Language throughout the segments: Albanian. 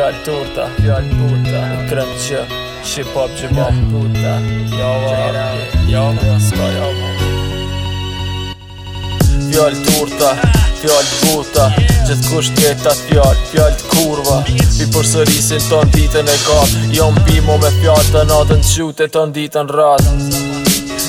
Fjall torta Fjall torta Në krem që Shqip hop gjë më puta Java Java Ska Fjall torta Fjall puta Gjithë kusht jetë fjallë, fjallë kurva Mi për sërisin të në ditën e kam Jam bimo me fjallë të natën qute të në ditën ratë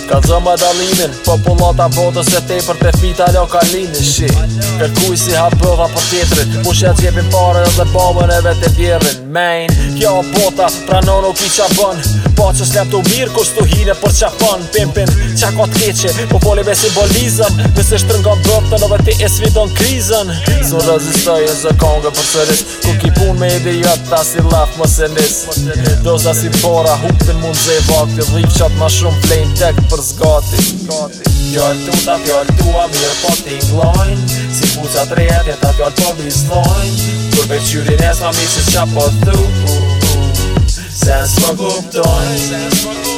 Ka zëmë dalimin, popullata botës e te për te fita leo kalimin Shih, kërkuj si hapëva për tjetërit Mu shetë gjepin pare dhe babën e vetë e bjerrin main Kjo bota, pra në nuk i qa bën Po që slep të mirë, kus të hine për qa Pimpin, qa ka të keqe, po poli me simbolizëm Nëse shtrëngon bëptën, edhe ti e svidon krizën Së më rëzistoj e zë kongë për sërish Ku i pun me idiot, ta si laf më se nis Doza si pora, hupin mund zë e vakti Dhik qatë ma shumë plejnë tek për zgati Fjallë tu ta fjallë tua, mirë po ti Si puqa të rejetje ta fjallë po But you didn't ask, mami se čapa tu Sen smo gubdoni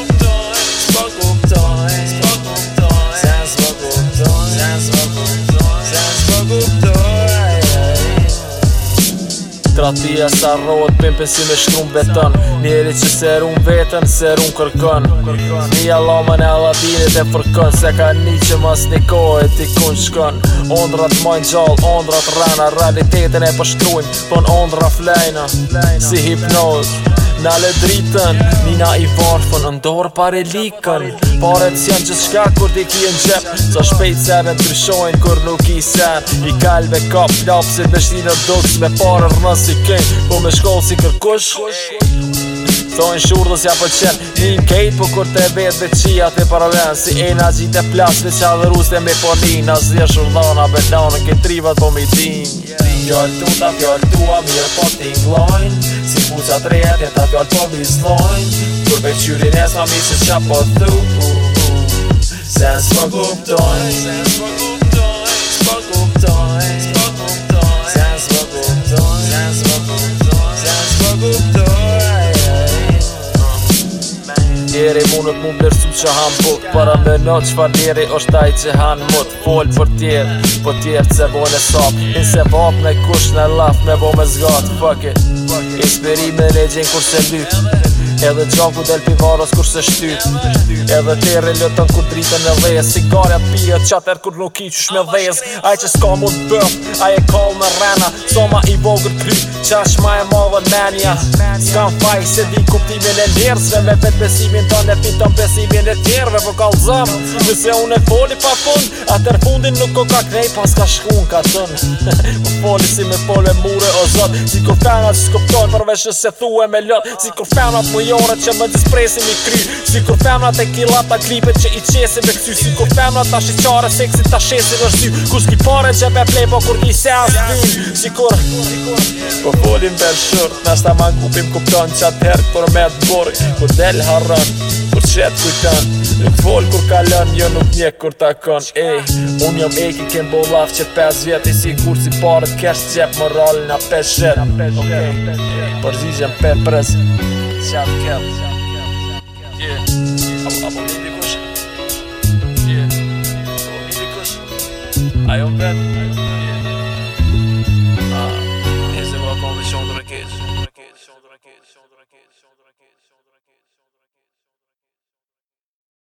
tia sa rohet pimpin si me shtrum beton Njeri që se run vetën, se run kërkon Nja lamën e aladinit e fërkon Se ka një që mas një kohë e ti kun shkon Ondrat majnë gjall, ondrat rana Realitetin e pështrujnë, pon ondra flejna Si hipnoz, Nale dritën, nina i varfën, ndorë pare likën Paret s'jen që shka kur t'i ki në qep Sa shpejt se me t'rishojnë kur nuk i sen I kalve kap plapë si beshti në duks Me parë rënë si po me shkoll si kërkush So në shurë dhës ja pëllqen Një në kejt për po kur të vetë dhe qia të paralen Si e nga gjitë e plasë Dhe qa dhe rusë dhe me ponin A zhje shurë dhën a bedanë Në këtë rivët për mi din Një fjallë tu të fjallë tu mirë po të inglojnë Si ku që atë ta fjallë po mi Kur pe qyrin e sa mi që qa po të Sen s'po në së më guptojnë deri mu nuk mu më që hanë buk Para me në që fa deri është taj që hanë mut Folë për tjerë, për tjerë që vojnë e sapë Inë se vapë me kush në lafë me bo me zgatë Fuck it, it. inspirime në gjenë kur se lytë Edhe gjaku del pivaros kur se shtyt Edhe tere lëtën ku dritën e dhez Sigarja pia qater kur nuk i me dhez Aj që s'ka mu t'bëf, aj e kol në rena Soma i vogër kry, qash ma e madhe menja Ska faj se di kuptimin e njerëzve Me vet besimin të ne fiton besimin e tjerve Po kall zëm, nëse unë e foli pa fund Atër fundin nuk o ka krej pas ka shkun ka tën Po foli si me fole mure o zot Si kur fena që s'kupton përveshë se thue me lot Si kur fena po fjore që më dispresin i kry Si kur femna të kila të klipet që i qesin me kësy Si kur femna të shiqare seksin ta shesin në shty Ku s'ki pare që me plej po kur një seans të Si kur Po folim për shërt Nas ta man kupim kupton që atë herë për me të borë Kur del harën Kur qëtë kujtën Nuk fol kur kalën Jo nuk Kur ta kon e Unë jam eki, kem bo laf qërë pes vetë E si kur si porët, kesh qepë Morallin a pes jetë Por gjizhem për presë Shabu kem Aboniti kush Aboniti kush Ajo vetë Ajo vetë Ajo vetë Ajo ah, vetë Nëse la povishon të raketë Shon të raketë Shon